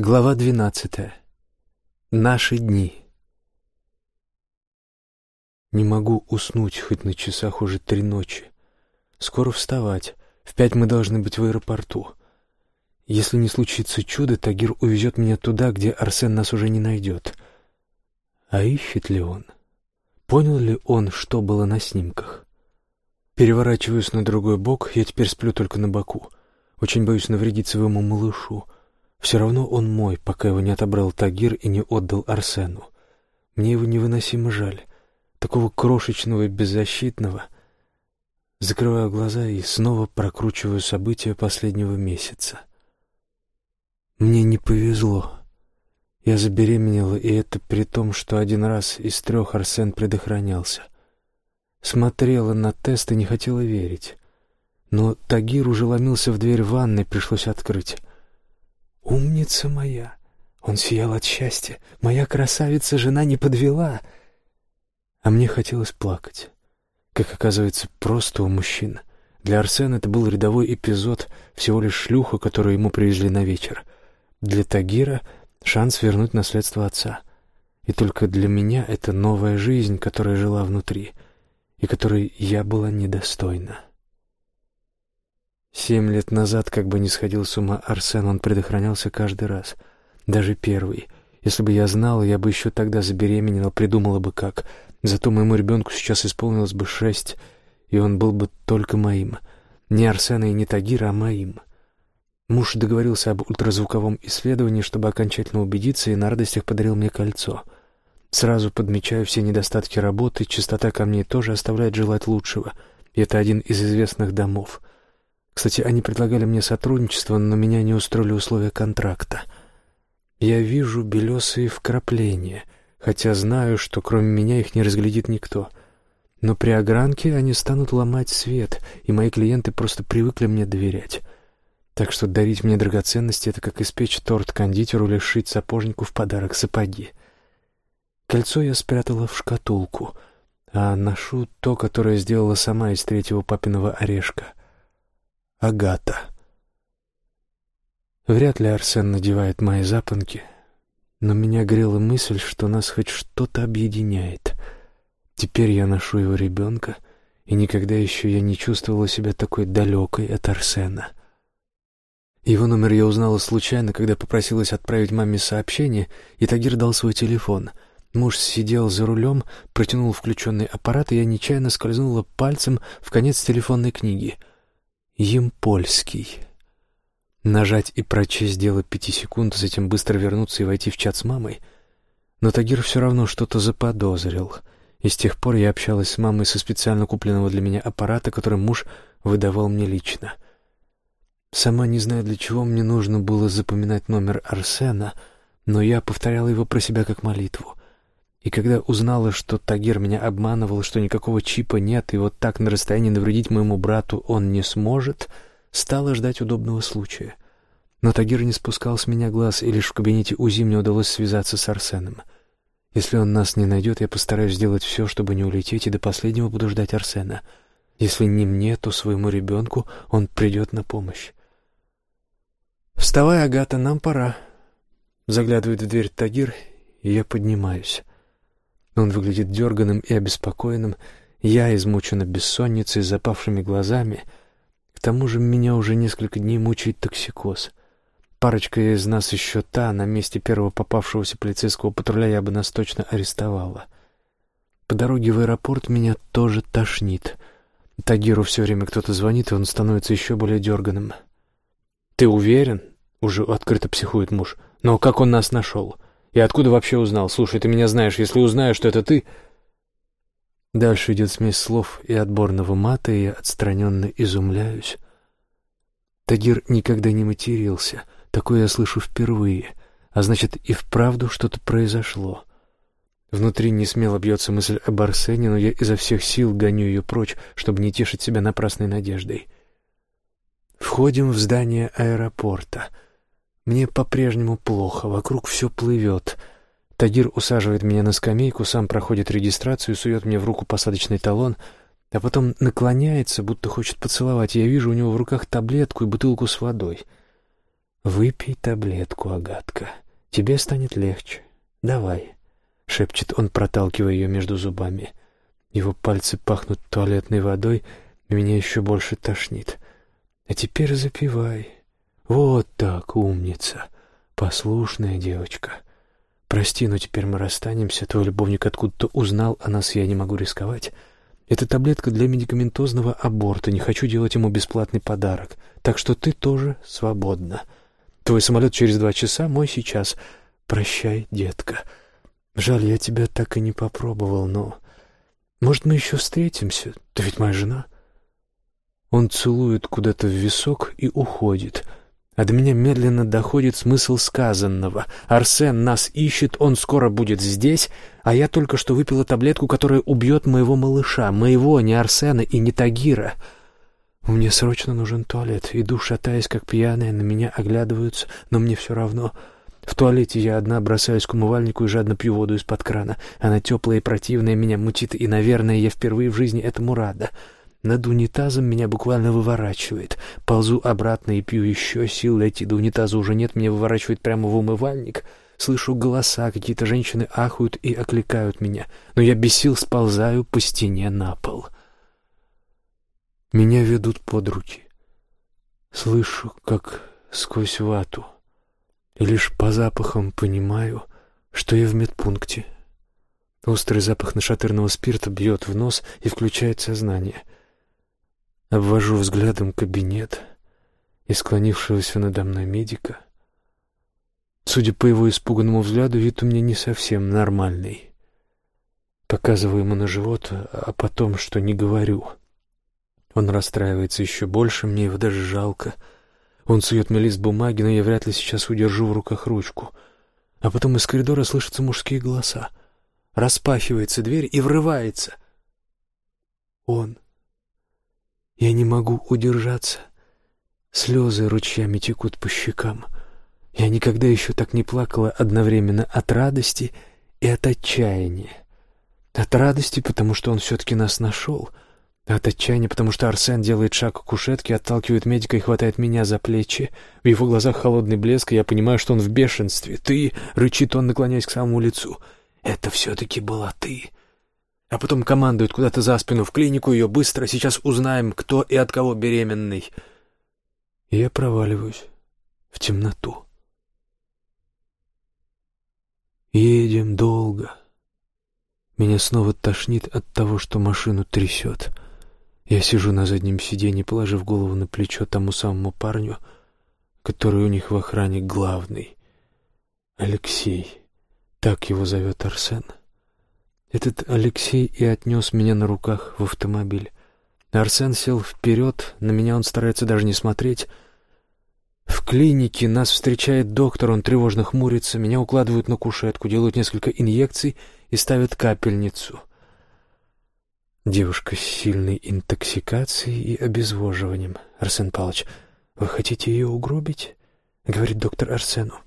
Глава двенадцатая. Наши дни. Не могу уснуть, хоть на часах уже три ночи. Скоро вставать. В пять мы должны быть в аэропорту. Если не случится чудо, Тагир увезет меня туда, где Арсен нас уже не найдет. А ищет ли он? Понял ли он, что было на снимках? Переворачиваюсь на другой бок, я теперь сплю только на боку. Очень боюсь навредить своему малышу — все равно он мой, пока его не отобрал Тагир и не отдал Арсену. Мне его невыносимо жаль. Такого крошечного и беззащитного. Закрываю глаза и снова прокручиваю события последнего месяца. Мне не повезло. Я забеременела, и это при том, что один раз из трех Арсен предохранялся. Смотрела на тест и не хотела верить. Но Тагир уже ломился в дверь ванной, пришлось открыть. «Умница моя!» Он сиял от счастья. «Моя красавица-жена не подвела!» А мне хотелось плакать. Как оказывается, просто у мужчин. Для Арсена это был рядовой эпизод, всего лишь шлюха, которую ему привезли на вечер. Для Тагира — шанс вернуть наследство отца. И только для меня это новая жизнь, которая жила внутри, и которой я была недостойна. Семь лет назад, как бы ни сходил с ума Арсен, он предохранялся каждый раз. Даже первый. Если бы я знала, я бы еще тогда забеременела, придумала бы как. Зато моему ребенку сейчас исполнилось бы шесть, и он был бы только моим. Не Арсена и не Тагира, а моим. Муж договорился об ультразвуковом исследовании, чтобы окончательно убедиться, и на радостях подарил мне кольцо. Сразу подмечаю все недостатки работы, чистота камней тоже оставляет желать лучшего. И это один из известных домов — кстати, они предлагали мне сотрудничество, но меня не устроили условия контракта. Я вижу белесые вкрапления, хотя знаю, что кроме меня их не разглядит никто. Но при огранке они станут ломать свет, и мои клиенты просто привыкли мне доверять. Так что дарить мне драгоценности — это как испечь торт кондитеру или шить сапожнику в подарок сапоги. Кольцо я спрятала в шкатулку, а ношу то, которое сделала сама из третьего папиного орешка — Агата. Вряд ли Арсен надевает мои запонки, но меня грела мысль, что нас хоть что-то объединяет. Теперь я ношу его ребенка, и никогда еще я не чувствовала себя такой далекой от Арсена. Его номер я узнала случайно, когда попросилась отправить маме сообщение, и Тагир дал свой телефон. Муж сидел за рулем, протянул включенный аппарат, и я нечаянно скользнула пальцем в конец телефонной книги — Емпольский. Нажать и прочесть дело пяти секунд, затем быстро вернуться и войти в чат с мамой. Но Тагир все равно что-то заподозрил. И с тех пор я общалась с мамой со специально купленного для меня аппарата, который муж выдавал мне лично. Сама не знаю, для чего мне нужно было запоминать номер Арсена, но я повторяла его про себя как молитву. И когда узнала, что Тагир меня обманывал, что никакого чипа нет, и вот так на расстоянии навредить моему брату он не сможет, стала ждать удобного случая. Но Тагир не спускал с меня глаз, и лишь в кабинете УЗИ мне удалось связаться с Арсеном. Если он нас не найдет, я постараюсь сделать все, чтобы не улететь, и до последнего буду ждать Арсена. Если не мне, то своему ребенку он придет на помощь. «Вставай, Агата, нам пора», — заглядывает в дверь Тагир, и я поднимаюсь. Он выглядит дерганым и обеспокоенным. Я измучена бессонницей, запавшими глазами. К тому же меня уже несколько дней мучает токсикоз. Парочка из нас еще та, на месте первого попавшегося полицейского патруля я бы нас точно арестовала. По дороге в аэропорт меня тоже тошнит. Тагиру все время кто-то звонит, и он становится еще более дерганым. «Ты уверен?» — уже открыто психует муж. «Но как он нас нашел?» И откуда вообще узнал? Слушай, ты меня знаешь. Если узнаю, что это ты...» Дальше идет смесь слов и отборного мата, и я отстраненно изумляюсь. Тагир никогда не матерился. Такое я слышу впервые. А значит, и вправду что-то произошло. Внутри не смело бьется мысль об Арсене, но я изо всех сил гоню ее прочь, чтобы не тешить себя напрасной надеждой. Входим в здание аэропорта — мне по-прежнему плохо, вокруг все плывет. Тагир усаживает меня на скамейку, сам проходит регистрацию, сует мне в руку посадочный талон, а потом наклоняется, будто хочет поцеловать, я вижу у него в руках таблетку и бутылку с водой. «Выпей таблетку, Агатка. Тебе станет легче. Давай», — шепчет он, проталкивая ее между зубами. Его пальцы пахнут туалетной водой, меня еще больше тошнит. «А теперь запивай. Вот так, умница, послушная девочка. Прости, но теперь мы расстанемся. Твой любовник откуда-то узнал о нас, я не могу рисковать». Это таблетка для медикаментозного аборта. Не хочу делать ему бесплатный подарок. Так что ты тоже свободна. Твой самолет через два часа, мой сейчас. Прощай, детка. Жаль, я тебя так и не попробовал, но... Может, мы еще встретимся? Ты ведь моя жена. Он целует куда-то в висок и уходит. До меня медленно доходит смысл сказанного. Арсен нас ищет, он скоро будет здесь, а я только что выпила таблетку, которая убьет моего малыша. Моего, не Арсена и не Тагира. Мне срочно нужен туалет. Иду, шатаясь, как пьяная, на меня оглядываются, но мне все равно. В туалете я одна бросаюсь к умывальнику и жадно пью воду из-под крана. Она теплая и противная, меня мутит, и, наверное, я впервые в жизни этому рада. — над унитазом меня буквально выворачивает. Ползу обратно и пью еще, сил дойти до унитаза уже нет, меня выворачивает прямо в умывальник. Слышу голоса, какие-то женщины ахают и окликают меня, но я без сил сползаю по стене на пол. Меня ведут под руки. Слышу, как сквозь вату, и лишь по запахам понимаю, что я в медпункте. Острый запах нашатырного спирта бьет в нос и включает сознание — Обвожу взглядом кабинет и склонившегося надо мной медика. Судя по его испуганному взгляду, вид у меня не совсем нормальный. Показываю ему на живот, а потом, что не говорю. Он расстраивается еще больше, мне его даже жалко. Он сует мне лист бумаги, но я вряд ли сейчас удержу в руках ручку. А потом из коридора слышатся мужские голоса. Распахивается дверь и врывается. Он я не могу удержаться. Слезы ручьями текут по щекам. Я никогда еще так не плакала одновременно от радости и от отчаяния. От радости, потому что он все-таки нас нашел. От отчаяния, потому что Арсен делает шаг к кушетке, отталкивает медика и хватает меня за плечи. В его глазах холодный блеск, и я понимаю, что он в бешенстве. «Ты!» — рычит он, наклоняясь к самому лицу. «Это все-таки была ты!» А потом командует куда-то за спину в клинику, ее быстро, сейчас узнаем, кто и от кого беременный. И я проваливаюсь в темноту. Едем долго. Меня снова тошнит от того, что машину трясет. Я сижу на заднем сиденье, положив голову на плечо тому самому парню, который у них в охране главный. Алексей. Так его зовет Арсен. Этот Алексей и отнес меня на руках в автомобиль. Арсен сел вперед, на меня он старается даже не смотреть. В клинике нас встречает доктор, он тревожно хмурится, меня укладывают на кушетку, делают несколько инъекций и ставят капельницу. Девушка с сильной интоксикацией и обезвоживанием. Арсен Павлович, вы хотите ее угробить? Говорит доктор Арсену.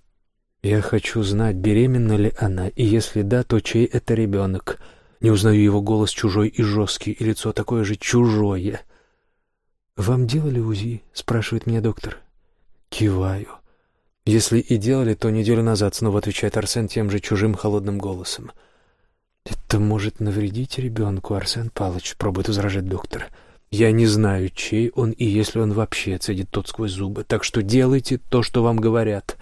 Я хочу знать, беременна ли она, и если да, то чей это ребенок. Не узнаю его голос чужой и жесткий, и лицо такое же чужое. «Вам делали УЗИ?» — спрашивает меня доктор. Киваю. «Если и делали, то неделю назад», — снова отвечает Арсен тем же чужим холодным голосом. «Это может навредить ребенку, Арсен Павлович», — пробует возражать доктор. «Я не знаю, чей он и если он вообще цедит тот сквозь зубы, так что делайте то, что вам говорят».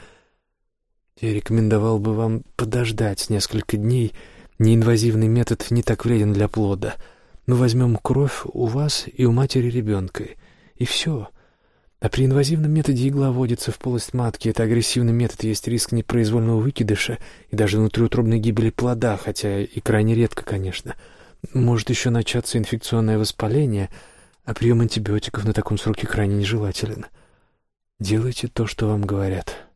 Я рекомендовал бы вам подождать несколько дней. Неинвазивный метод не так вреден для плода. Мы возьмем кровь у вас и у матери ребенка. И все. А при инвазивном методе игла вводится в полость матки. Это агрессивный метод, есть риск непроизвольного выкидыша и даже внутриутробной гибели плода, хотя и крайне редко, конечно. Может еще начаться инфекционное воспаление, а прием антибиотиков на таком сроке крайне нежелателен. Делайте то, что вам говорят».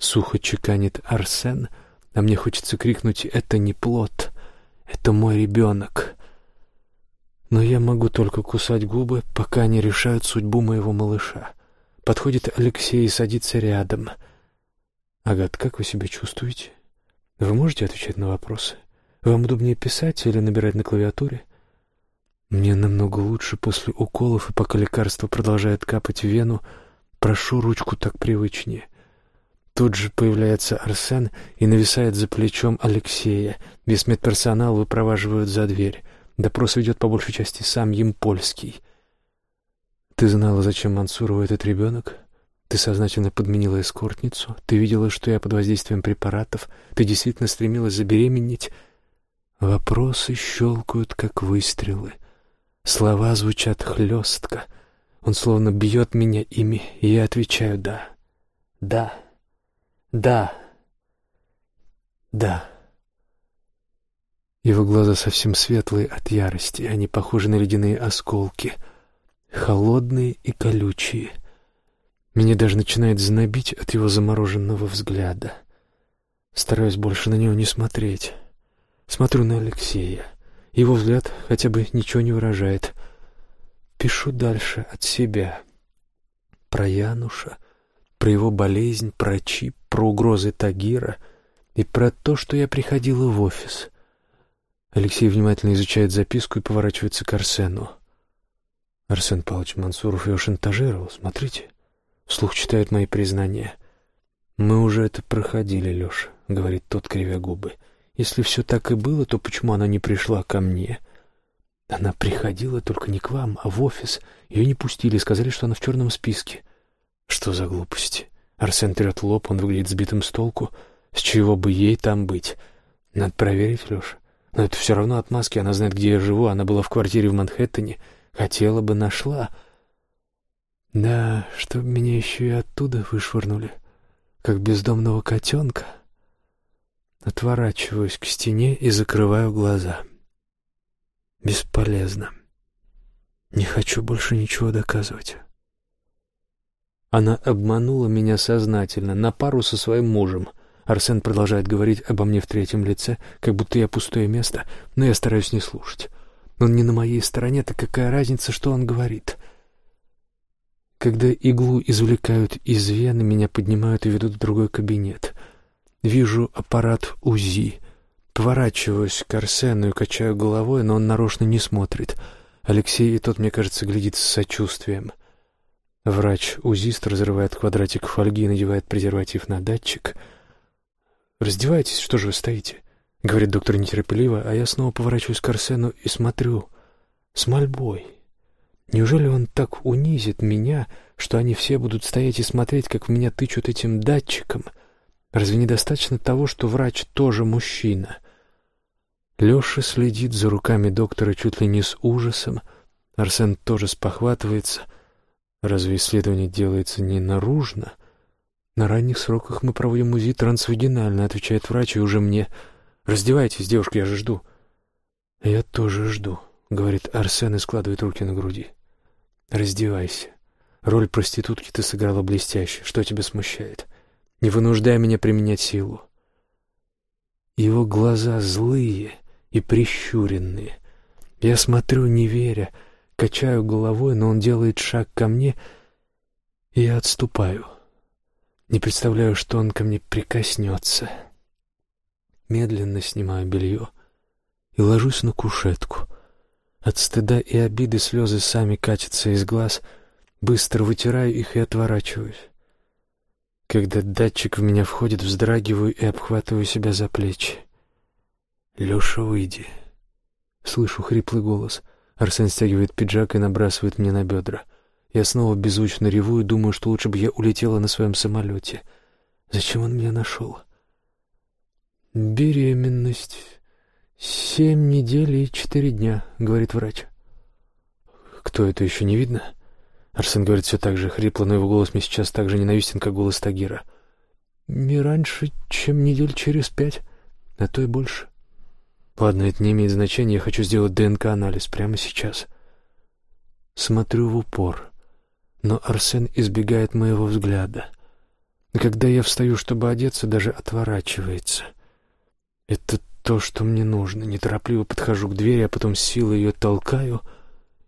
Сухо чеканит Арсен, а мне хочется крикнуть «Это не плод, это мой ребенок». Но я могу только кусать губы, пока не решают судьбу моего малыша. Подходит Алексей и садится рядом. «Агат, как вы себя чувствуете? Вы можете отвечать на вопросы? Вам удобнее писать или набирать на клавиатуре?» Мне намного лучше после уколов, и пока лекарство продолжает капать в вену, прошу ручку так привычнее — Тут же появляется Арсен и нависает за плечом Алексея. Весь медперсонал выпроваживают за дверь. Допрос ведет по большей части сам Емпольский. «Ты знала, зачем Мансурову этот ребенок? Ты сознательно подменила эскортницу? Ты видела, что я под воздействием препаратов? Ты действительно стремилась забеременеть?» Вопросы щелкают, как выстрелы. Слова звучат хлестко. Он словно бьет меня ими, и я отвечаю «да». «Да». «Да». «Да». Его глаза совсем светлые от ярости, они похожи на ледяные осколки, холодные и колючие. Меня даже начинает знобить от его замороженного взгляда. Стараюсь больше на него не смотреть. Смотрю на Алексея. Его взгляд хотя бы ничего не выражает. Пишу дальше от себя. Про Януша, про его болезнь, про чип, про угрозы Тагира и про то, что я приходила в офис — Алексей внимательно изучает записку и поворачивается к Арсену. Арсен Павлович Мансуров его шантажировал, смотрите. Вслух читает мои признания. «Мы уже это проходили, Леша», — говорит тот, кривя губы. «Если все так и было, то почему она не пришла ко мне?» «Она приходила только не к вам, а в офис. Ее не пустили, сказали, что она в черном списке». «Что за глупости?» Арсен трет лоб, он выглядит сбитым с толку. «С чего бы ей там быть?» «Надо проверить, Леша. Но это все равно отмазки, она знает, где я живу, она была в квартире в Манхэттене. Хотела бы, нашла. Да, чтоб меня еще и оттуда вышвырнули, как бездомного котенка. Отворачиваюсь к стене и закрываю глаза. Бесполезно. Не хочу больше ничего доказывать. Она обманула меня сознательно, на пару со своим мужем — Арсен продолжает говорить обо мне в третьем лице, как будто я пустое место, но я стараюсь не слушать. Он не на моей стороне, так какая разница, что он говорит? Когда иглу извлекают из вены, меня поднимают и ведут в другой кабинет. Вижу аппарат УЗИ. Поворачиваюсь к Арсену и качаю головой, но он нарочно не смотрит. Алексей и тот, мне кажется, глядит с сочувствием. Врач-узист разрывает квадратик фольги и надевает презерватив на датчик — «Раздевайтесь, что же вы стоите?» — говорит доктор нетерпеливо, а я снова поворачиваюсь к Арсену и смотрю с мольбой. Неужели он так унизит меня, что они все будут стоять и смотреть, как в меня тычут этим датчиком? Разве недостаточно того, что врач тоже мужчина? Леша следит за руками доктора чуть ли не с ужасом. Арсен тоже спохватывается. Разве исследование делается не наружно? «На ранних сроках мы проводим УЗИ трансвагинально», — отвечает врач, и уже мне. «Раздевайтесь, девушка, я же жду». «Я тоже жду», — говорит Арсен и складывает руки на груди. «Раздевайся. Роль проститутки ты сыграла блестяще. Что тебя смущает? Не вынуждай меня применять силу». Его глаза злые и прищуренные. Я смотрю, не веря, качаю головой, но он делает шаг ко мне, и я отступаю. Не представляю, что он ко мне прикоснется. Медленно снимаю белье и ложусь на кушетку. От стыда и обиды слезы сами катятся из глаз. Быстро вытираю их и отворачиваюсь. Когда датчик в меня входит, вздрагиваю и обхватываю себя за плечи. «Леша, выйди!» Слышу хриплый голос. Арсен стягивает пиджак и набрасывает мне на бедра. Я снова беззвучно реву и думаю, что лучше бы я улетела на своем самолете. Зачем он меня нашел? «Беременность. Семь недель и четыре дня», — говорит врач. «Кто это, еще не видно?» Арсен говорит все так же хрипло, но его голос мне сейчас так же ненавистен, как голос Тагира. «Не раньше, чем недель через пять, а то и больше». «Ладно, это не имеет значения, я хочу сделать ДНК-анализ прямо сейчас». Смотрю в упор но Арсен избегает моего взгляда. Когда я встаю, чтобы одеться, даже отворачивается. Это то, что мне нужно. Неторопливо подхожу к двери, а потом силой ее толкаю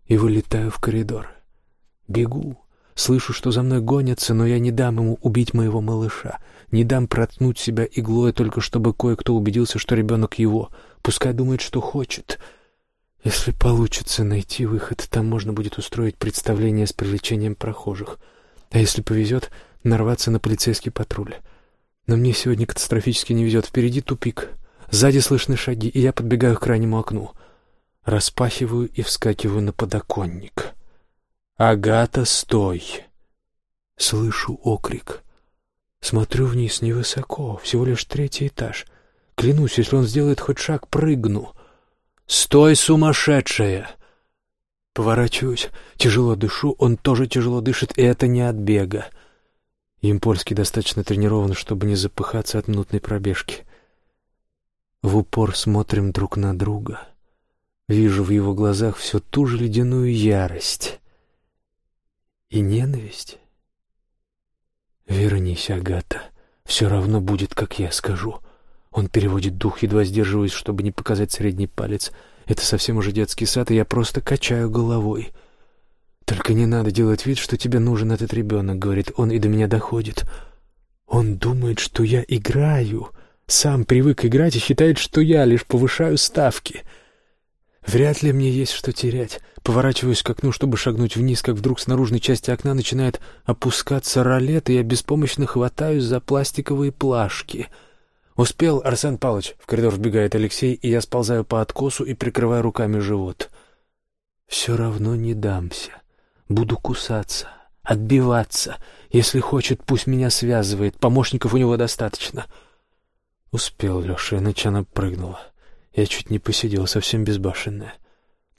и вылетаю в коридор. Бегу. Слышу, что за мной гонятся, но я не дам ему убить моего малыша. Не дам проткнуть себя иглой, только чтобы кое-кто убедился, что ребенок его. Пускай думает, что хочет — если получится найти выход, там можно будет устроить представление с привлечением прохожих. А если повезет, нарваться на полицейский патруль. Но мне сегодня катастрофически не везет. Впереди тупик. Сзади слышны шаги, и я подбегаю к крайнему окну. Распахиваю и вскакиваю на подоконник. «Агата, стой!» Слышу окрик. Смотрю вниз невысоко, всего лишь третий этаж. Клянусь, если он сделает хоть шаг, прыгну. «Стой, сумасшедшая!» Поворачиваюсь, тяжело дышу, он тоже тяжело дышит, и это не от бега. Импольский достаточно тренирован, чтобы не запыхаться от минутной пробежки. В упор смотрим друг на друга. Вижу в его глазах всю ту же ледяную ярость и ненависть. «Вернись, Агата, все равно будет, как я скажу». Он переводит дух, едва сдерживаясь, чтобы не показать средний палец. Это совсем уже детский сад, и я просто качаю головой. «Только не надо делать вид, что тебе нужен этот ребенок», — говорит он, и до меня доходит. Он думает, что я играю. Сам привык играть и считает, что я лишь повышаю ставки. Вряд ли мне есть что терять. Поворачиваюсь к окну, чтобы шагнуть вниз, как вдруг с наружной части окна начинает опускаться ролет, и я беспомощно хватаюсь за пластиковые плашки. «Успел, Арсен Павлович!» В коридор вбегает Алексей, и я сползаю по откосу и прикрываю руками живот. «Все равно не дамся. Буду кусаться, отбиваться. Если хочет, пусть меня связывает. Помощников у него достаточно». Успел Леша, иначе она прыгнула. Я чуть не посидел, совсем безбашенная.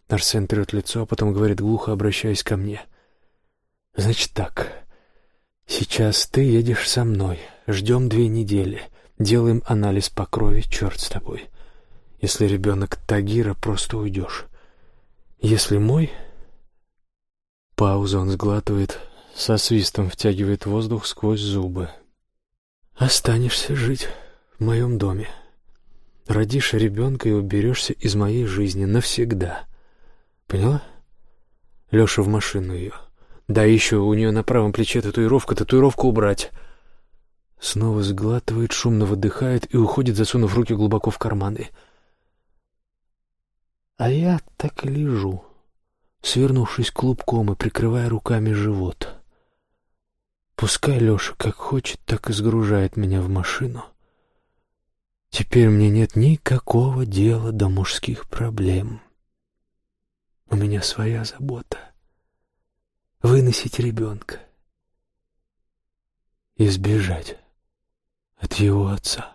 Арсен трет лицо, а потом говорит глухо, обращаясь ко мне. «Значит так, сейчас ты едешь со мной, ждем две недели, делаем анализ по крови, черт с тобой. Если ребенок Тагира, просто уйдешь. Если мой...» Пауза он сглатывает, со свистом втягивает воздух сквозь зубы. «Останешься жить в моем доме. Родишь ребенка и уберешься из моей жизни навсегда». Поняла? Леша в машину ее. Да, еще у нее на правом плече татуировка, татуировку убрать. Снова сглатывает, шумно выдыхает и уходит, засунув руки глубоко в карманы. А я так лежу, свернувшись клубком и прикрывая руками живот. Пускай Леша как хочет, так и сгружает меня в машину. Теперь мне нет никакого дела до мужских проблем. У меня своя забота. Выносить ребенка. Избежать от его отца.